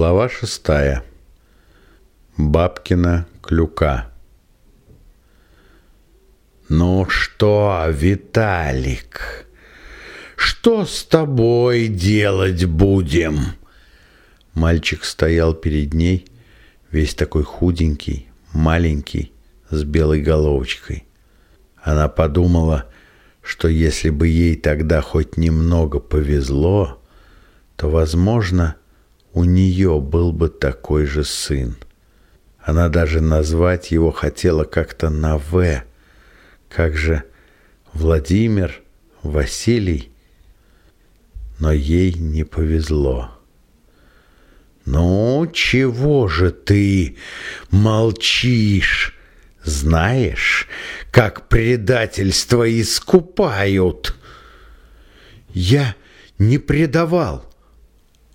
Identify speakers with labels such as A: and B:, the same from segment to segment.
A: Глава шестая. Бабкина клюка. «Ну что, Виталик, что с тобой делать будем?» Мальчик стоял перед ней, весь такой худенький, маленький, с белой головочкой. Она подумала, что если бы ей тогда хоть немного повезло, то, возможно, у нее был бы такой же сын. Она даже назвать его хотела как-то на «В». Как же Владимир, Василий. Но ей не повезло. «Ну, чего же ты молчишь? Знаешь, как предательство искупают?» «Я не предавал»,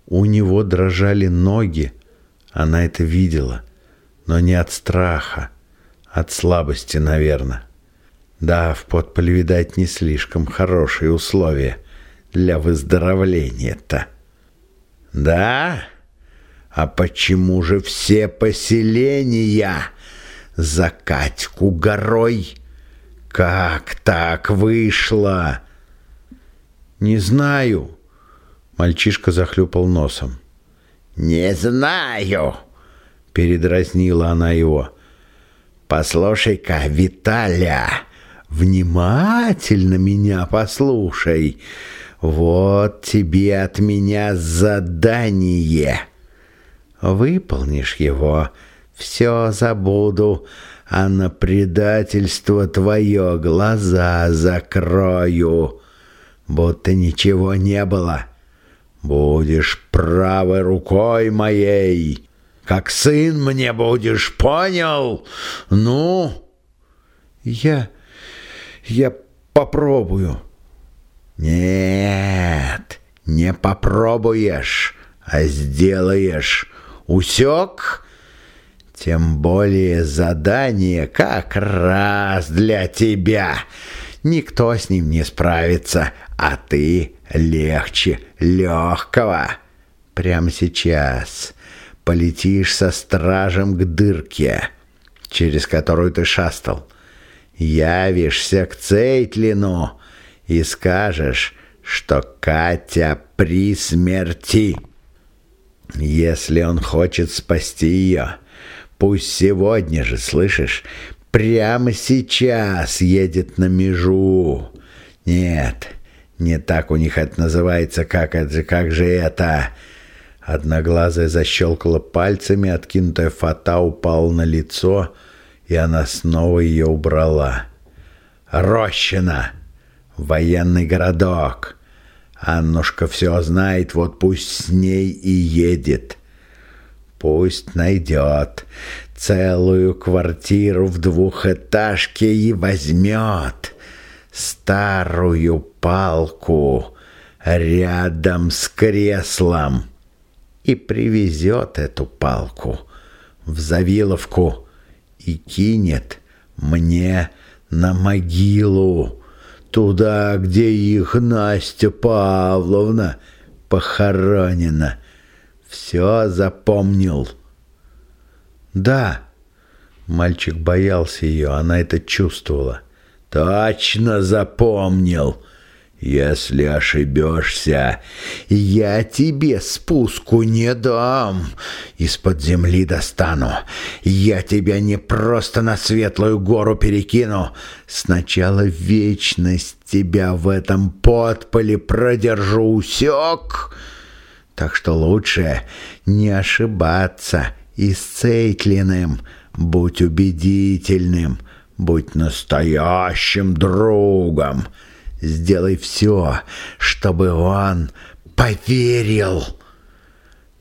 A: у него дрожали ноги, она это видела, но не от страха, от слабости, наверное. Да, в подполе, видать, не слишком хорошие условия для выздоровления-то. Да? А почему же все поселения за Катьку горой? Как так вышло? Не знаю. Мальчишка захлюпал носом. «Не знаю!» — передразнила она его. «Послушай-ка, Виталя, внимательно меня послушай. Вот тебе от меня задание. Выполнишь его, все забуду, а на предательство твое глаза закрою, будто ничего не было». Будешь правой рукой моей, как сын мне будешь, понял? Ну,
B: я... я попробую.
A: Нет, не попробуешь, а сделаешь. Усек? Тем более задание как раз для тебя. Никто с ним не справится, а ты легче легкого. Прямо сейчас полетишь со стражем к дырке, через которую ты шастал. Явишься к Цейтлину и скажешь, что Катя при смерти. Если он хочет спасти ее, пусть сегодня же, слышишь, прямо сейчас едет на межу. Нет, не так у них это называется, как это, как же это... Одноглазая защелкала пальцами, откинутая фата упала на лицо, и она снова ее убрала. «Рощина! Военный городок! Аннушка все знает, вот пусть с ней и едет. Пусть найдет целую квартиру в двухэтажке и возьмет старую палку рядом с креслом и привезет эту палку в Завиловку и кинет мне на могилу, туда, где их Настя Павловна похоронена. Все запомнил. Да, мальчик боялся ее, она это чувствовала. Точно запомнил. Если ошибешься, я тебе спуску не дам. Из-под земли достану. Я тебя не просто на светлую гору перекину. Сначала вечность тебя в этом подполе продержу, усек. Так что лучше не ошибаться и с Цейтлиным. Будь убедительным. Будь настоящим другом. Сделай все, чтобы он поверил.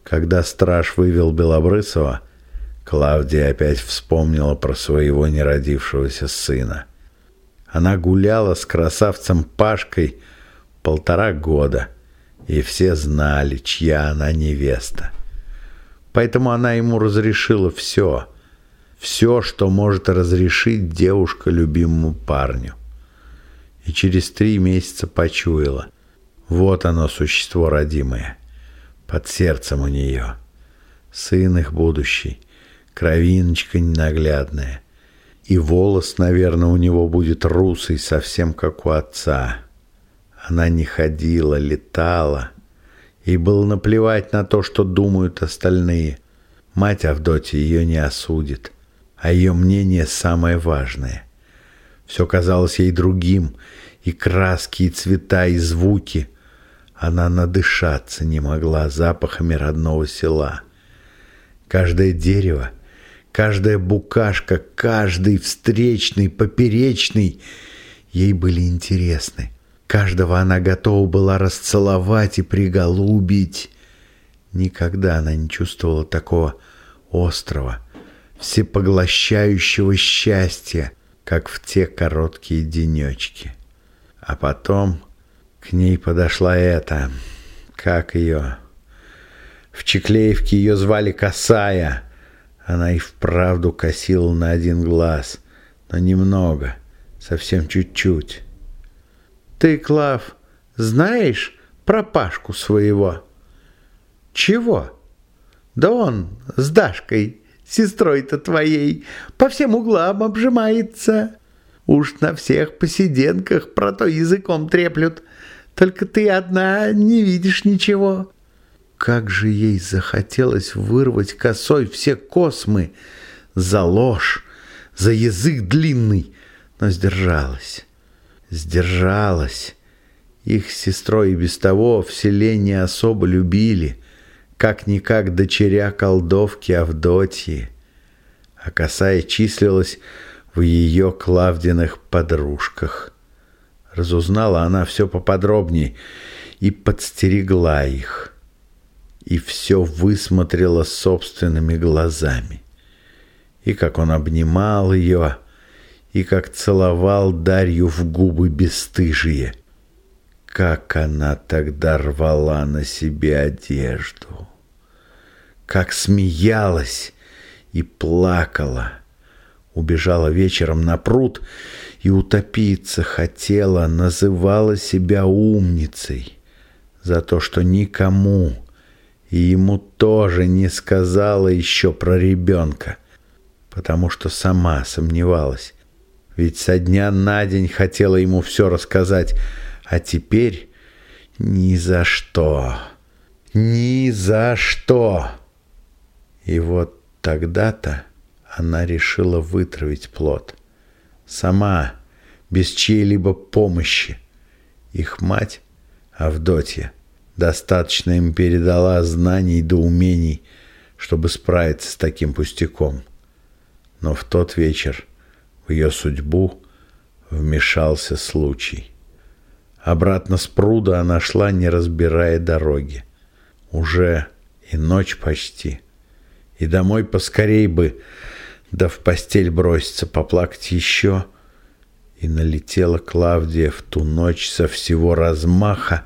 A: Когда страж вывел Белобрысова, Клавдия опять вспомнила про своего неродившегося сына. Она гуляла с красавцем Пашкой полтора года, и все знали, чья она невеста. Поэтому она ему разрешила все — все, что может разрешить девушка любимому парню. И через три месяца почуяла. Вот оно, существо родимое, под сердцем у нее. Сын их будущий, кровиночка ненаглядная. И волос, наверное, у него будет русый, совсем как у отца. Она не ходила, летала. И было наплевать на то, что думают остальные. Мать Авдотья ее не осудит, а ее мнение самое важное. Все казалось ей другим, и краски, и цвета, и звуки. Она надышаться не могла запахами родного села. Каждое дерево, каждая букашка, каждый встречный, поперечный ей были интересны. Каждого она готова была расцеловать и приголубить. Никогда она не чувствовала такого острого, всепоглощающего счастья, как в те короткие денечки. А потом к ней подошла эта, как ее... В Чеклеевке ее звали Косая. Она и вправду косила на один глаз, но немного, совсем чуть-чуть. «Ты, Клав, знаешь про Пашку своего?» «Чего?» «Да он с Дашкой, сестрой-то твоей, по всем углам обжимается. Уж на всех посиденках про то языком треплют, только ты одна не видишь ничего». Как же ей захотелось вырвать косой все космы за ложь, за язык длинный, но сдержалась. Сдержалась. Их сестрой и без того в селе особо любили, как-никак дочеря колдовки Авдотьи. А косая числилась в ее Клавдиных подружках. Разузнала она все поподробнее и подстерегла их и все высмотрела собственными глазами. И как он обнимал ее, и как целовал Дарью в губы бесстыжие. Как она тогда рвала на себе одежду. Как смеялась и плакала. Убежала вечером на пруд и утопиться хотела, называла себя умницей за то, что никому и ему тоже не сказала еще про ребенка, потому что сама сомневалась. Ведь со дня на день хотела ему все рассказать, а теперь ни за что, ни за что. И вот тогда-то она решила вытравить плод. Сама, без чьей-либо помощи. Их мать, Авдотья, достаточно им передала знаний да умений, чтобы справиться с таким пустяком. Но в тот вечер в ее судьбу вмешался случай. Обратно с пруда она шла, не разбирая дороги. Уже и ночь почти. И домой поскорей бы, да в постель броситься, поплакать еще. И налетела Клавдия в ту ночь со всего размаха,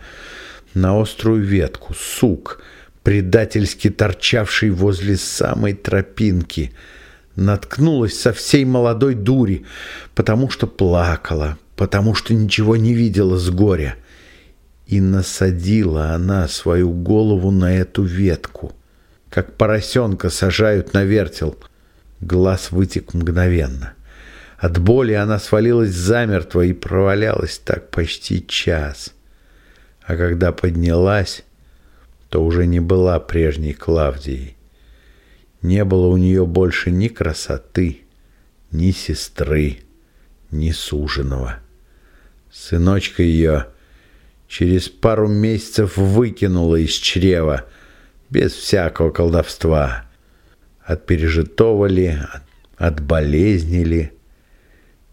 A: на острую ветку, сук, предательски торчавший возле самой тропинки, наткнулась со всей молодой дури, потому что плакала, потому что ничего не видела с горя. И насадила она свою голову на эту ветку, как поросенка сажают на вертел. Глаз вытек мгновенно. От боли она свалилась замертво и провалялась так почти час. — а когда поднялась, то уже не была прежней Клавдией. Не было у нее больше ни красоты, ни сестры, ни суженого. Сыночка ее через пару месяцев выкинула из чрева, без всякого колдовства. От пережитого ли, от, болезни ли,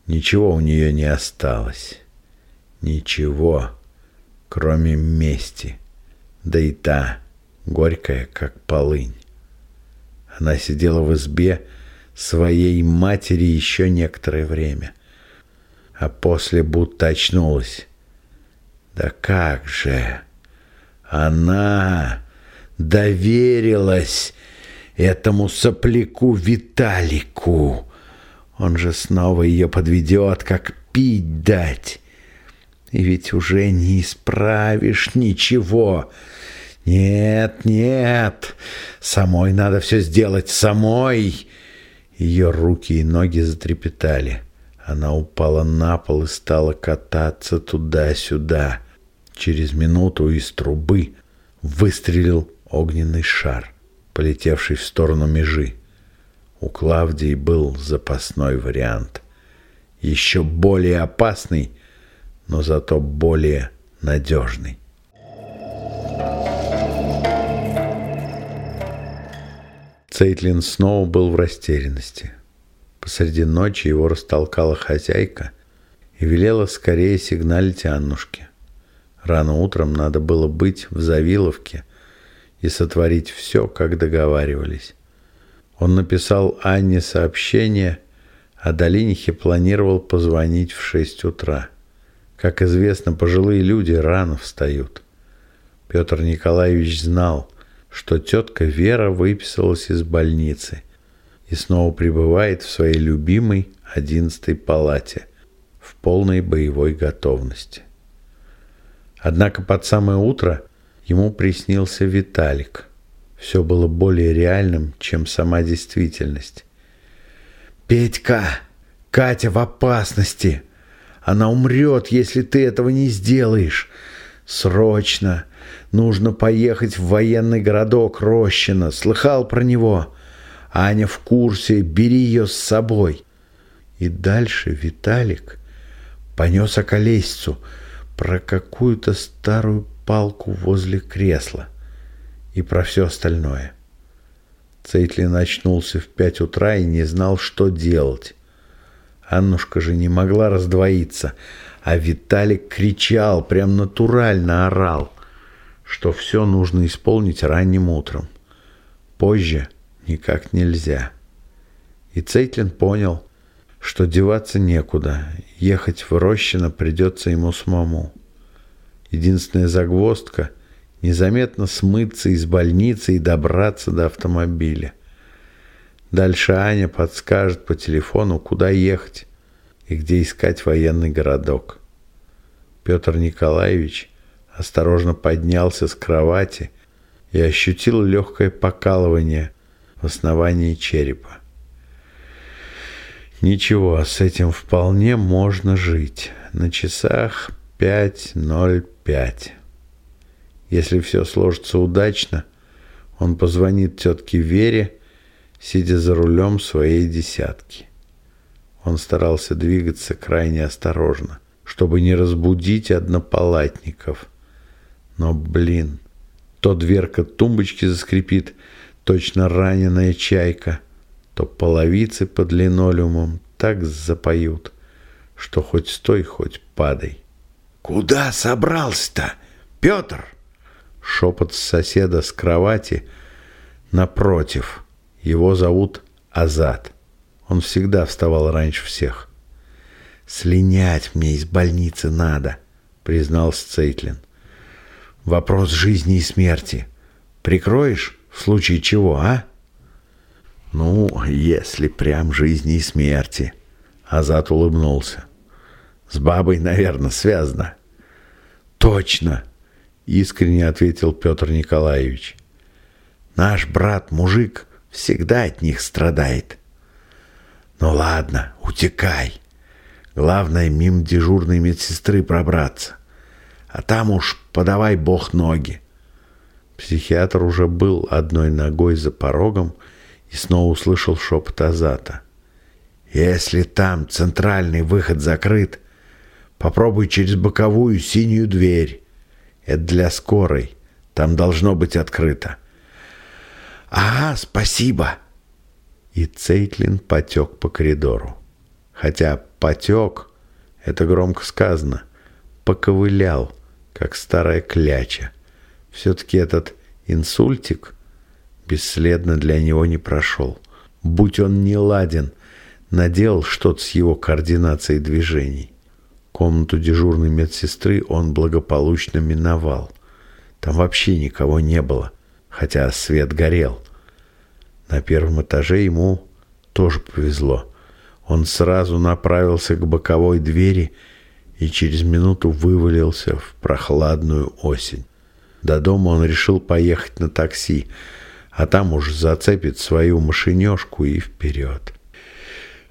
A: ничего у нее не осталось. Ничего кроме мести, да и та горькая, как полынь. Она сидела в избе своей матери еще некоторое время, а после будто очнулась. Да как же! Она доверилась этому сопляку Виталику. Он же снова ее подведет, как пить дать. И ведь уже не исправишь ничего. «Нет, нет, самой надо все сделать, самой!» Ее руки и ноги затрепетали. Она упала на пол и стала кататься туда-сюда. Через минуту из трубы выстрелил огненный шар, полетевший в сторону межи. У Клавдии был запасной вариант. Еще более опасный, но зато более надежный. Цейтлин снова был в растерянности. Посреди ночи его растолкала хозяйка и велела скорее сигналить Аннушке. Рано утром надо было быть в Завиловке и сотворить все, как договаривались. Он написал Анне сообщение, а Долинихе планировал позвонить в шесть утра. Как известно, пожилые люди рано встают. Петр Николаевич знал, что тетка Вера выписалась из больницы и снова пребывает в своей любимой одиннадцатой палате в полной боевой готовности. Однако под самое утро ему приснился Виталик. Все было более реальным, чем сама действительность. «Петька! Катя в опасности! Она умрет, если ты этого не сделаешь! Срочно! Нужно поехать в военный городок Рощина. Слыхал про него? Аня в курсе, бери ее с собой. И дальше Виталик понес околесицу про какую-то старую палку возле кресла и про все остальное. Цейтлин очнулся в пять утра и не знал, что делать. Аннушка же не могла раздвоиться, а Виталик кричал, прям натурально орал что все нужно исполнить ранним утром. Позже никак нельзя. И Цейтлин понял, что деваться некуда, ехать в Рощино придется ему самому. Единственная загвоздка – незаметно смыться из больницы и добраться до автомобиля. Дальше Аня подскажет по телефону, куда ехать и где искать военный городок. Петр Николаевич – осторожно поднялся с кровати и ощутил легкое покалывание в основании черепа. Ничего, с этим вполне можно жить. На часах 5.05. Если все сложится удачно, он позвонит тетке Вере, сидя за рулем своей десятки. Он старался двигаться крайне осторожно, чтобы не разбудить однопалатников – но, блин, то дверка тумбочки заскрипит, точно раненая чайка, то половицы под линолеумом так запоют, что хоть стой, хоть падай.
B: «Куда собрался-то, Петр?»
A: Шепот соседа с кровати напротив. Его зовут Азат. Он всегда вставал раньше всех.
B: «Слинять мне из больницы надо», — признался Цейтлин. Вопрос жизни и смерти. Прикроешь в случае чего, а?
A: Ну, если прям жизни и смерти. Азат улыбнулся. С бабой, наверное, связано.
B: Точно,
A: искренне ответил Петр Николаевич.
B: Наш брат-мужик всегда от них страдает. Ну ладно, утекай. Главное, мимо дежурной медсестры пробраться а там уж подавай бог ноги.
A: Психиатр уже был одной ногой за порогом и снова услышал шепот Азата.
B: «Если там центральный выход закрыт, попробуй через боковую синюю дверь. Это для скорой. Там должно быть открыто». «Ага, спасибо!»
A: И Цейтлин потек по коридору. Хотя потек, это громко сказано, поковылял – как старая кляча. Все-таки этот инсультик бесследно для него не прошел. Будь он не ладен, наделал что-то с его координацией движений. Комнату дежурной медсестры он благополучно миновал. Там вообще никого не было, хотя свет горел. На первом этаже ему тоже повезло. Он сразу направился к боковой двери и через минуту вывалился в прохладную осень. До дома он решил поехать на такси, а там уж зацепит свою машинешку и вперед.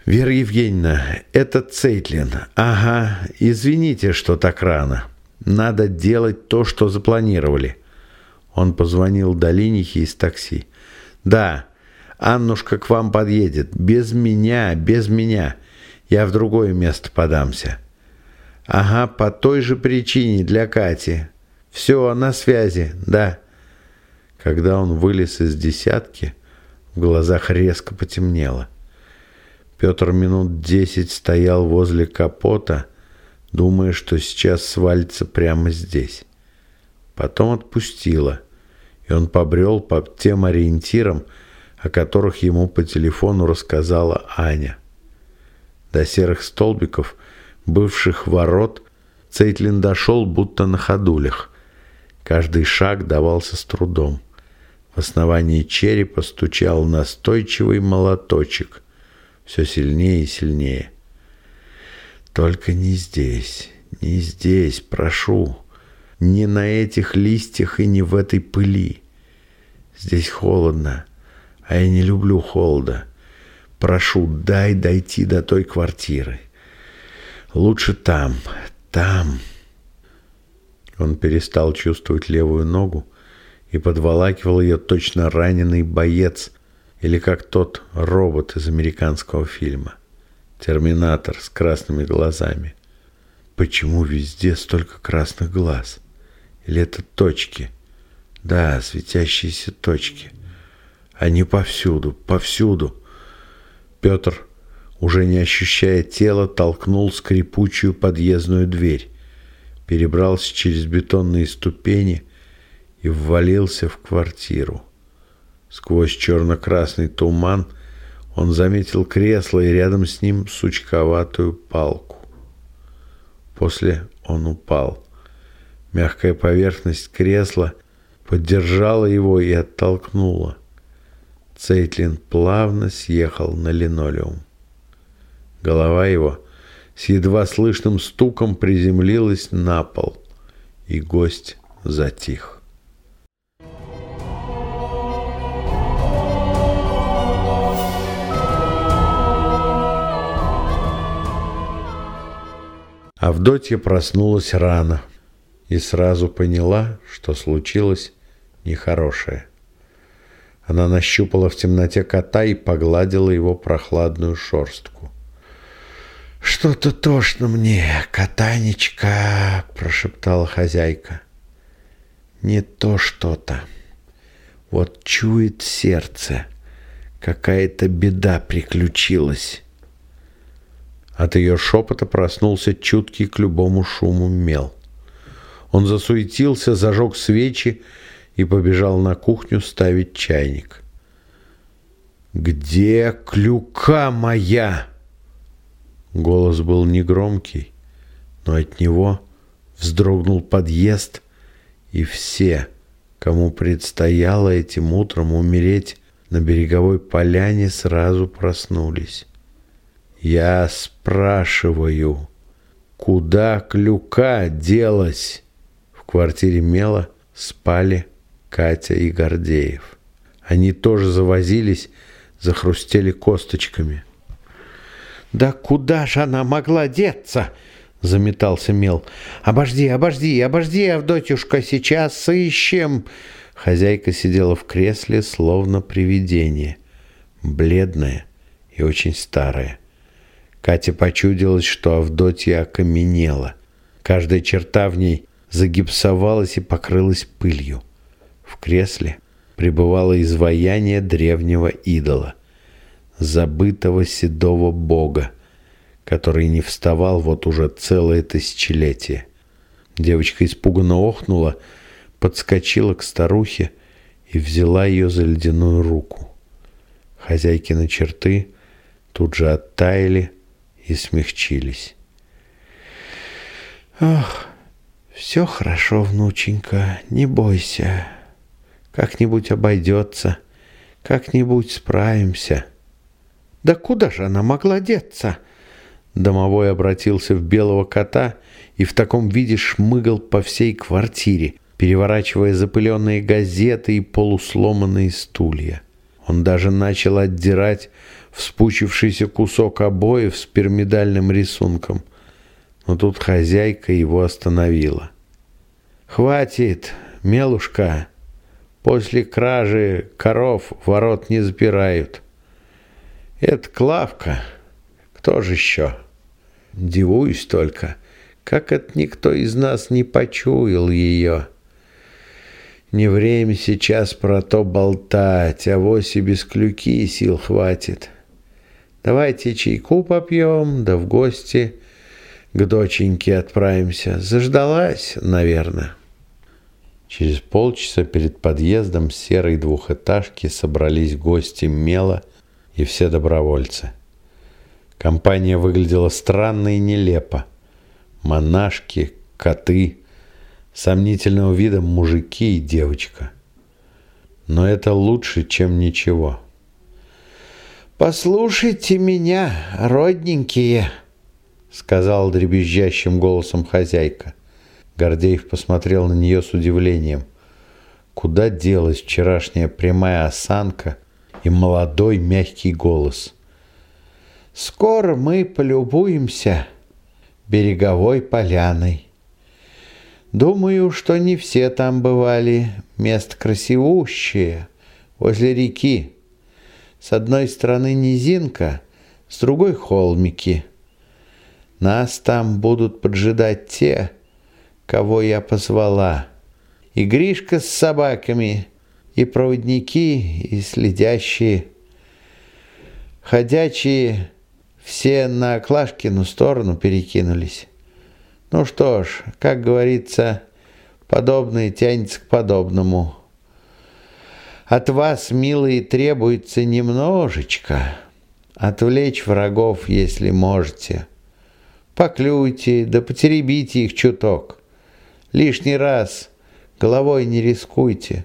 A: «Вера Евгеньевна, это Цейтлин. Ага, извините, что так рано. Надо делать то, что запланировали». Он позвонил Долинихе из такси. «Да, Аннушка к вам подъедет. Без меня, без меня. Я в другое место подамся». «Ага, по той же причине для Кати. Все, на связи, да». Когда он вылез из десятки, в глазах резко потемнело. Петр минут десять стоял возле капота, думая, что сейчас свалится прямо здесь. Потом отпустила, и он побрел по тем ориентирам, о которых ему по телефону рассказала Аня. До серых столбиков, бывших ворот, Цейтлин дошел будто на ходулях. Каждый шаг давался с трудом. В основании черепа стучал настойчивый молоточек, все сильнее и сильнее. Только не здесь, не здесь, прошу. Не на этих листьях и не в этой пыли. Здесь холодно, а я не люблю холода. Прошу, дай дойти до той квартиры. Лучше там, там. Он перестал чувствовать левую ногу и подволакивал ее точно раненый боец или как тот робот из американского фильма. Терминатор с красными глазами. Почему везде столько красных глаз? Или это точки? Да, светящиеся точки. Они повсюду, повсюду. Петр, уже не ощущая тела, толкнул скрипучую подъездную дверь, перебрался через бетонные ступени и ввалился в квартиру. Сквозь черно-красный туман он заметил кресло и рядом с ним сучковатую палку. После он упал. Мягкая поверхность кресла поддержала его и оттолкнула. Цейтлин плавно съехал на линолеум. Голова его с едва слышным стуком приземлилась на пол, и гость затих. Авдотья проснулась рано и сразу поняла, что случилось нехорошее. Она нащупала в темноте кота и погладила его прохладную шорстку. «Что-то тошно мне, котанечка!» – прошептала хозяйка. «Не то что-то. Вот чует сердце. Какая-то беда приключилась». От ее шепота проснулся чуткий к любому шуму мел. Он засуетился, зажег свечи и побежал на кухню ставить чайник. «Где клюка моя?» Голос был негромкий, но от него вздрогнул подъезд, и все, кому предстояло этим утром умереть на береговой поляне, сразу проснулись. Я спрашиваю, куда клюка делась? В квартире Мела спали Катя и Гордеев. Они тоже завозились, захрустели косточками. «Да куда же она могла деться?» — заметался Мел. «Обожди, обожди, обожди, Авдотюшка, сейчас сыщем!» Хозяйка сидела в кресле, словно привидение, бледная и очень старая. Кате почудилось, что Авдотья окаменела. Каждая черта в ней загипсовалась и покрылась пылью. В кресле пребывало изваяние древнего идола, забытого седого бога, который не вставал вот уже целое тысячелетие. Девочка испуганно охнула, подскочила к старухе и взяла ее за ледяную руку. Хозяйкины черты тут же оттаяли, и смягчились. «Ох, все хорошо, внученька, не бойся. Как-нибудь обойдется, как-нибудь справимся». «Да куда же она могла деться?» Домовой обратился в белого кота и в таком виде шмыгал по всей квартире, переворачивая запыленные газеты и полусломанные стулья. Он даже начал отдирать вспучившийся кусок обоев с пирамидальным рисунком. Но тут хозяйка его остановила. «Хватит, мелушка. После кражи коров ворот не запирают. Это Клавка. Кто же еще? Дивуюсь только, как это никто из нас не почуял ее». Не время сейчас про то болтать, а вось и без клюки сил хватит. Давайте чайку попьем, да в гости к доченьке отправимся. Заждалась, наверное. Через полчаса перед подъездом серой двухэтажки собрались гости Мела и все добровольцы. Компания выглядела странно и нелепо. Монашки, коты, сомнительного вида мужики и девочка. Но это лучше, чем ничего. «Послушайте меня, родненькие», — сказал дребезжащим голосом хозяйка. Гордеев посмотрел на нее с удивлением. Куда делась вчерашняя прямая осанка и молодой мягкий голос? «Скоро мы полюбуемся береговой поляной». Думаю, что не все там бывали. Место красивущее, возле реки. С одной стороны низинка, с другой холмики. Нас там будут поджидать те, кого я позвала. И Гришка с собаками, и проводники, и следящие. Ходячие все на Клашкину сторону перекинулись. Ну что ж, как говорится, подобное тянется к подобному. От вас, милые, требуется немножечко отвлечь врагов, если можете. Поклюйте, да потеребите их чуток. Лишний раз головой не рискуйте.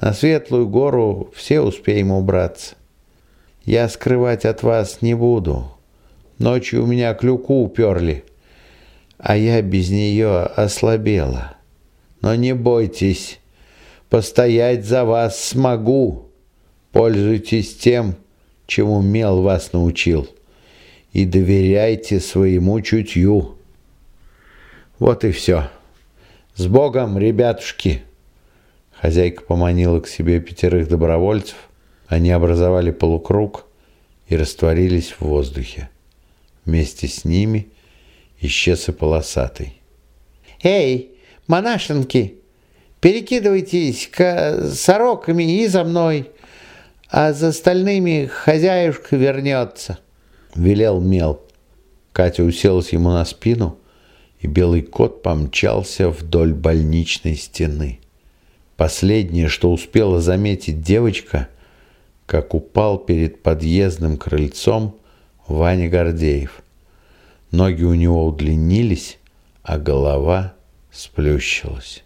A: На светлую гору все успеем убраться. Я скрывать от вас не буду. Ночью у меня клюку уперли а я без нее ослабела. Но не бойтесь, постоять за вас смогу. Пользуйтесь тем, чему мел вас научил, и доверяйте своему чутью. Вот и все. С Богом, ребятушки!» Хозяйка поманила к себе пятерых добровольцев. Они образовали полукруг и растворились в воздухе. Вместе с ними – исчез и полосатый. «Эй, монашенки, перекидывайтесь сороками и за мной, а за остальными хозяюшка вернется», — велел Мел. Катя уселась ему на спину, и белый кот помчался вдоль больничной стены. Последнее, что успела заметить девочка, как упал перед подъездным крыльцом Ваня Гордеев. Ноги у него удлинились, а голова сплющилась.